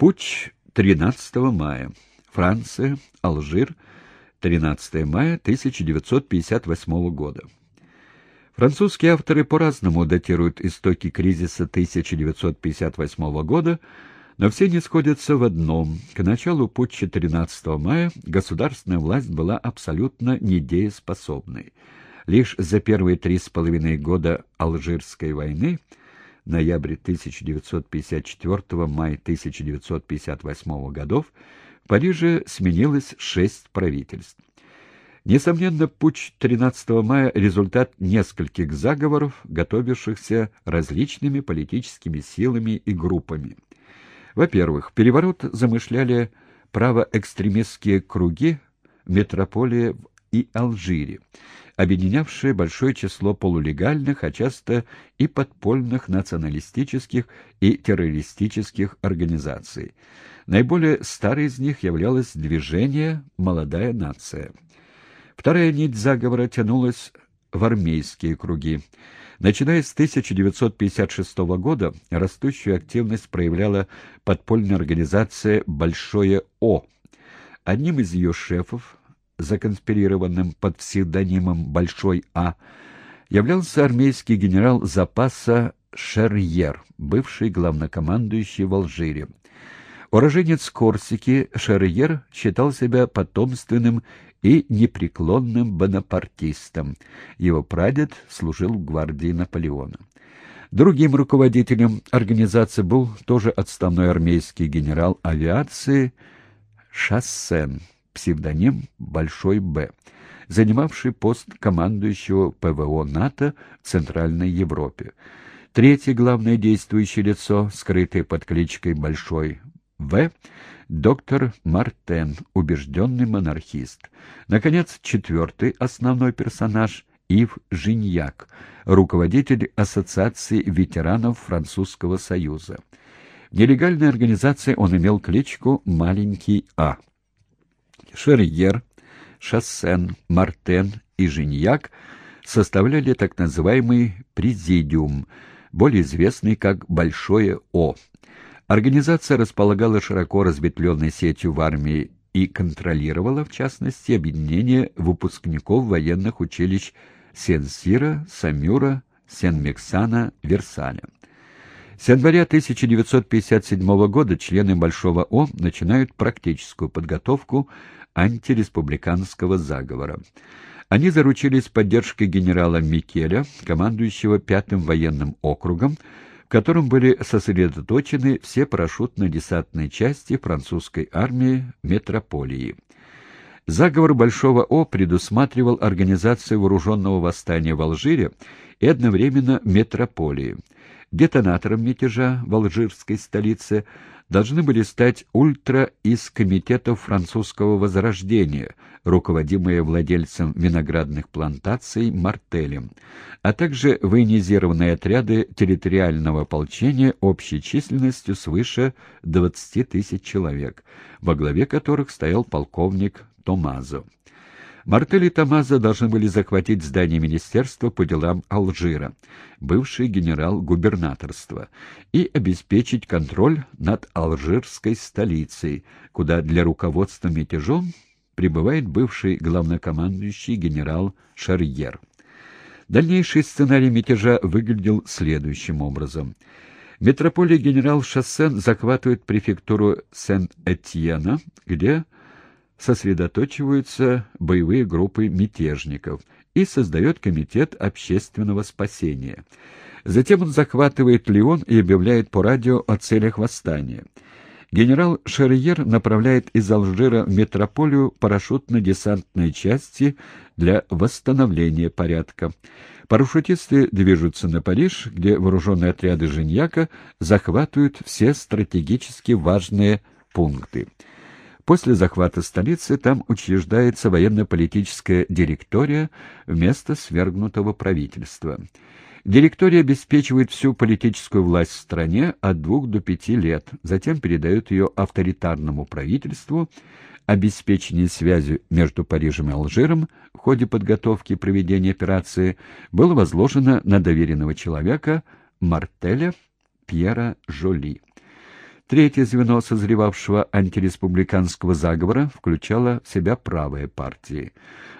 Путь 13 мая. Франция, Алжир, 13 мая 1958 года. Французские авторы по-разному датируют истоки кризиса 1958 года, но все не сходятся в одном. К началу путча 13 мая государственная власть была абсолютно недееспособной. Лишь за первые три с половиной года Алжирской войны ноябрь 1954 май 1958 годов в Париже сменилось шесть правительств. Несомненно, путч 13 мая – результат нескольких заговоров, готовившихся различными политическими силами и группами. Во-первых, переворот замышляли правоэкстремистские круги в метрополии и Алжире, объединявшие большое число полулегальных, а часто и подпольных националистических и террористических организаций. Наиболее старой из них являлось движение «Молодая нация». Вторая нить заговора тянулась в армейские круги. Начиная с 1956 года растущую активность проявляла подпольная организация «Большое О». Одним из ее шефов, законспирированным под псевдонимом «Большой А», являлся армейский генерал запаса Шерьер, бывший главнокомандующий в Алжире. Уроженец Корсики Шерьер считал себя потомственным и непреклонным бонапартистом. Его прадед служил в гвардии Наполеона. Другим руководителем организации был тоже отставной армейский генерал авиации Шассен псевдоним «Большой Б», занимавший пост командующего ПВО НАТО в Центральной Европе. Третье главное действующее лицо, скрытое под кличкой «Большой В», доктор Мартен, убежденный монархист. Наконец, четвертый основной персонаж – Ив Жиньяк, руководитель Ассоциации ветеранов Французского Союза. В нелегальной организации он имел кличку «Маленький А». Шерьер, Шассен, Мартен и Женьяк составляли так называемый «президиум», более известный как «Большое О». Организация располагала широко разветвленной сетью в армии и контролировала, в частности, объединение выпускников военных училищ Сен-Сира, Самюра, Сен-Мексана, Версаля. С января 1957 года члены Большого О начинают практическую подготовку антиреспубликанского заговора. Они заручились поддержкой генерала Микеля, командующего Пятым военным округом, в котором были сосредоточены все парашютно-десантные части французской армии метрополии. Заговор Большого О предусматривал организацию вооруженного восстания в Алжире и одновременно метрополии. Детонатором мятежа в алжирской столице должны были стать ультра из комитетов французского возрождения, руководимые владельцем виноградных плантаций Мартелем, а также военизированные отряды территориального ополчения общей численностью свыше 20 тысяч человек, во главе которых стоял полковник Томазо. Мартель и Тамаза должны были захватить здание Министерства по делам Алжира, бывший генерал-губернаторства, и обеспечить контроль над алжирской столицей, куда для руководства мятежом прибывает бывший главнокомандующий генерал Шарьер. Дальнейший сценарий мятежа выглядел следующим образом. Метрополия генерал Шассен захватывает префектуру Сен-Этьена, где сосредоточиваются боевые группы мятежников и создает комитет общественного спасения. Затем он захватывает Лион и объявляет по радио о целях восстания. Генерал Шерьер направляет из Алжира в метрополию парашютно-десантные части для восстановления порядка. Парашютисты движутся на Париж, где вооруженные отряды Женьяка захватывают все стратегически важные пункты. После захвата столицы там учреждается военно-политическая директория вместо свергнутого правительства. Директория обеспечивает всю политическую власть в стране от двух до пяти лет, затем передает ее авторитарному правительству. Обеспечение связи между Парижем и Алжиром в ходе подготовки и проведения операции было возложено на доверенного человека Мартеля Пьера Жоли. Третье звено созревавшего антиреспубликанского заговора включало в себя правые партии.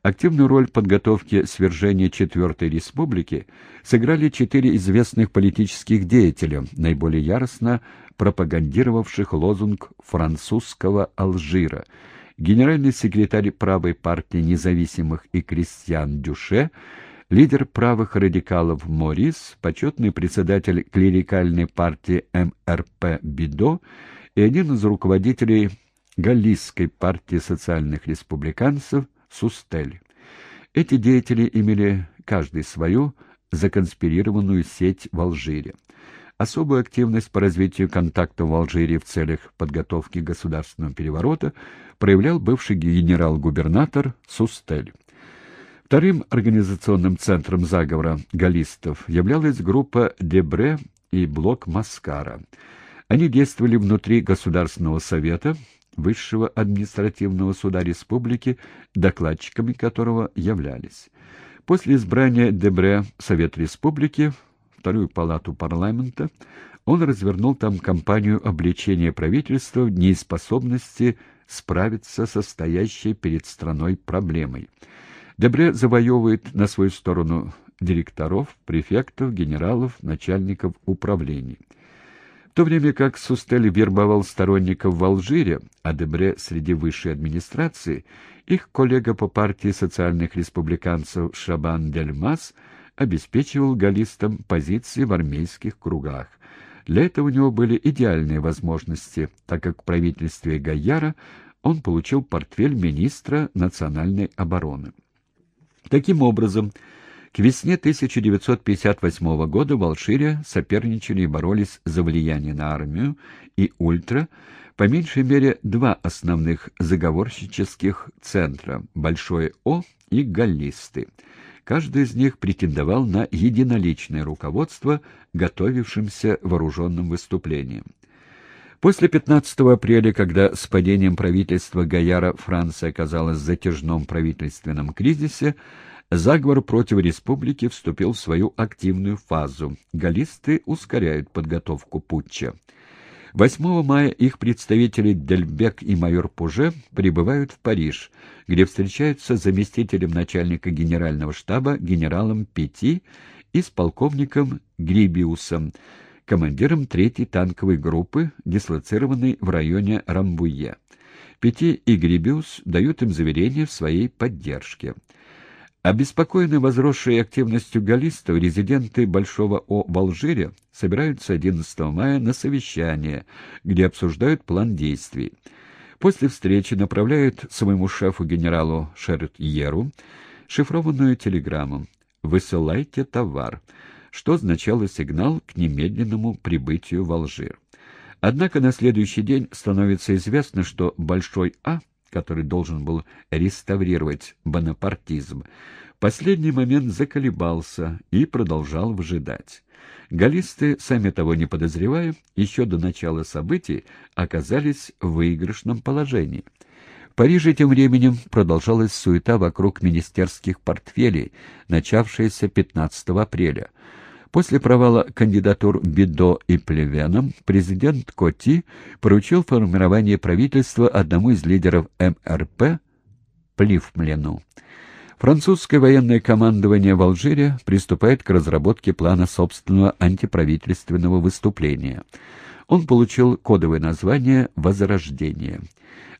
Активную роль в подготовке свержения Четвертой Республики сыграли четыре известных политических деятеля, наиболее яростно пропагандировавших лозунг французского Алжира. Генеральный секретарь правой партии независимых и крестьян Дюше, лидер правых радикалов Морис, почетный председатель клерикальной партии МРП Бидо и один из руководителей Галлийской партии социальных республиканцев Сустель. Эти деятели имели каждый свою законспирированную сеть в Алжире. Особую активность по развитию контактов в Алжире в целях подготовки государственного переворота проявлял бывший генерал-губернатор Сустель. Вторым организационным центром заговора галлистов являлась группа Дебре и блок Маскара. Они действовали внутри Государственного совета, Высшего административного суда республики, докладчиками которого являлись. После избрания Дебре Совет Республики, вторую палату парламента, он развернул там кампанию обличения правительства в неспособности справиться со стоящей перед страной проблемой. Дебре завоевывает на свою сторону директоров, префектов, генералов, начальников управлений. В то время как Сустель вербовал сторонников в Алжире, а Дебре среди высшей администрации, их коллега по партии социальных республиканцев Шабан Дельмас обеспечивал галлистам позиции в армейских кругах. Для этого у него были идеальные возможности, так как в правительстве Гайяра он получил портфель министра национальной обороны. Таким образом, к весне 1958 года в Алжире соперничали и боролись за влияние на армию и ультра, по меньшей мере два основных заговорщических центра – Большое О и Галлисты. Каждый из них претендовал на единоличное руководство готовившимся вооруженным выступлением. После 15 апреля, когда с падением правительства Гаяра Франция оказалась в затяжном правительственном кризисе, Заговор против республики вступил в свою активную фазу. Галлисты ускоряют подготовку путча. 8 мая их представители Дельбек и майор Пуже прибывают в Париж, где встречаются с заместителем начальника генерального штаба генералом Пяти и с полковником Грибиусом, командиром 3-й танковой группы, дислоцированной в районе Рамбуе. Пяти и Грибиус дают им заверение в своей поддержке. Обеспокоенные возросшей активностью галлистов, резиденты Большого О в Алжире собираются 11 мая на совещание, где обсуждают план действий. После встречи направляют своему шефу генералу Шертьеру шифрованную телеграмму «Высылайте товар», что означало сигнал к немедленному прибытию в Алжир. Однако на следующий день становится известно, что Большой А – который должен был реставрировать бонапартизм, в последний момент заколебался и продолжал выжидать. Галлисты, сами того не подозревая, еще до начала событий оказались в выигрышном положении. В Париже тем временем продолжалась суета вокруг министерских портфелей, начавшаяся 15 апреля. После провала кандидатур Бидо и Плевена президент Коти поручил формирование правительства одному из лидеров МРП Пливмлену. Французское военное командование в Алжире приступает к разработке плана собственного антиправительственного выступления. Он получил кодовое название «Возрождение».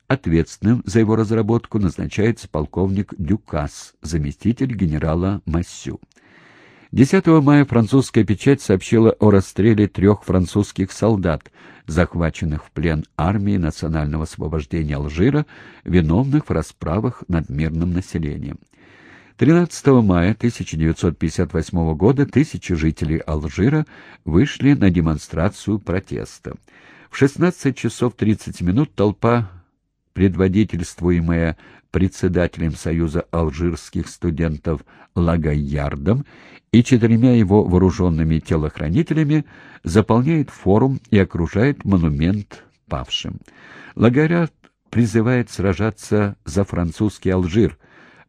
Ответственным за его разработку назначается полковник Дюкас, заместитель генерала Массю. 10 мая французская печать сообщила о расстреле трех французских солдат, захваченных в плен армии национального освобождения Алжира, виновных в расправах над мирным населением. 13 мая 1958 года тысячи жителей Алжира вышли на демонстрацию протеста. В 16 часов 30 минут толпа, предводительствуемая председателем Союза алжирских студентов Лагайярдом и четырьмя его вооруженными телохранителями, заполняет форум и окружает монумент павшим. Лагайярд призывает сражаться за французский Алжир.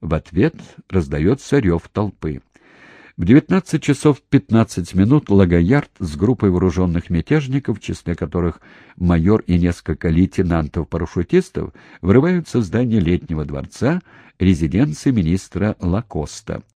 В ответ раздается рев толпы. В 19 часов 15 минут Лагоярд с группой вооруженных мятежников, в числе которых майор и несколько лейтенантов-парашютистов, врываются в здание летнего дворца резиденции министра Лакоста.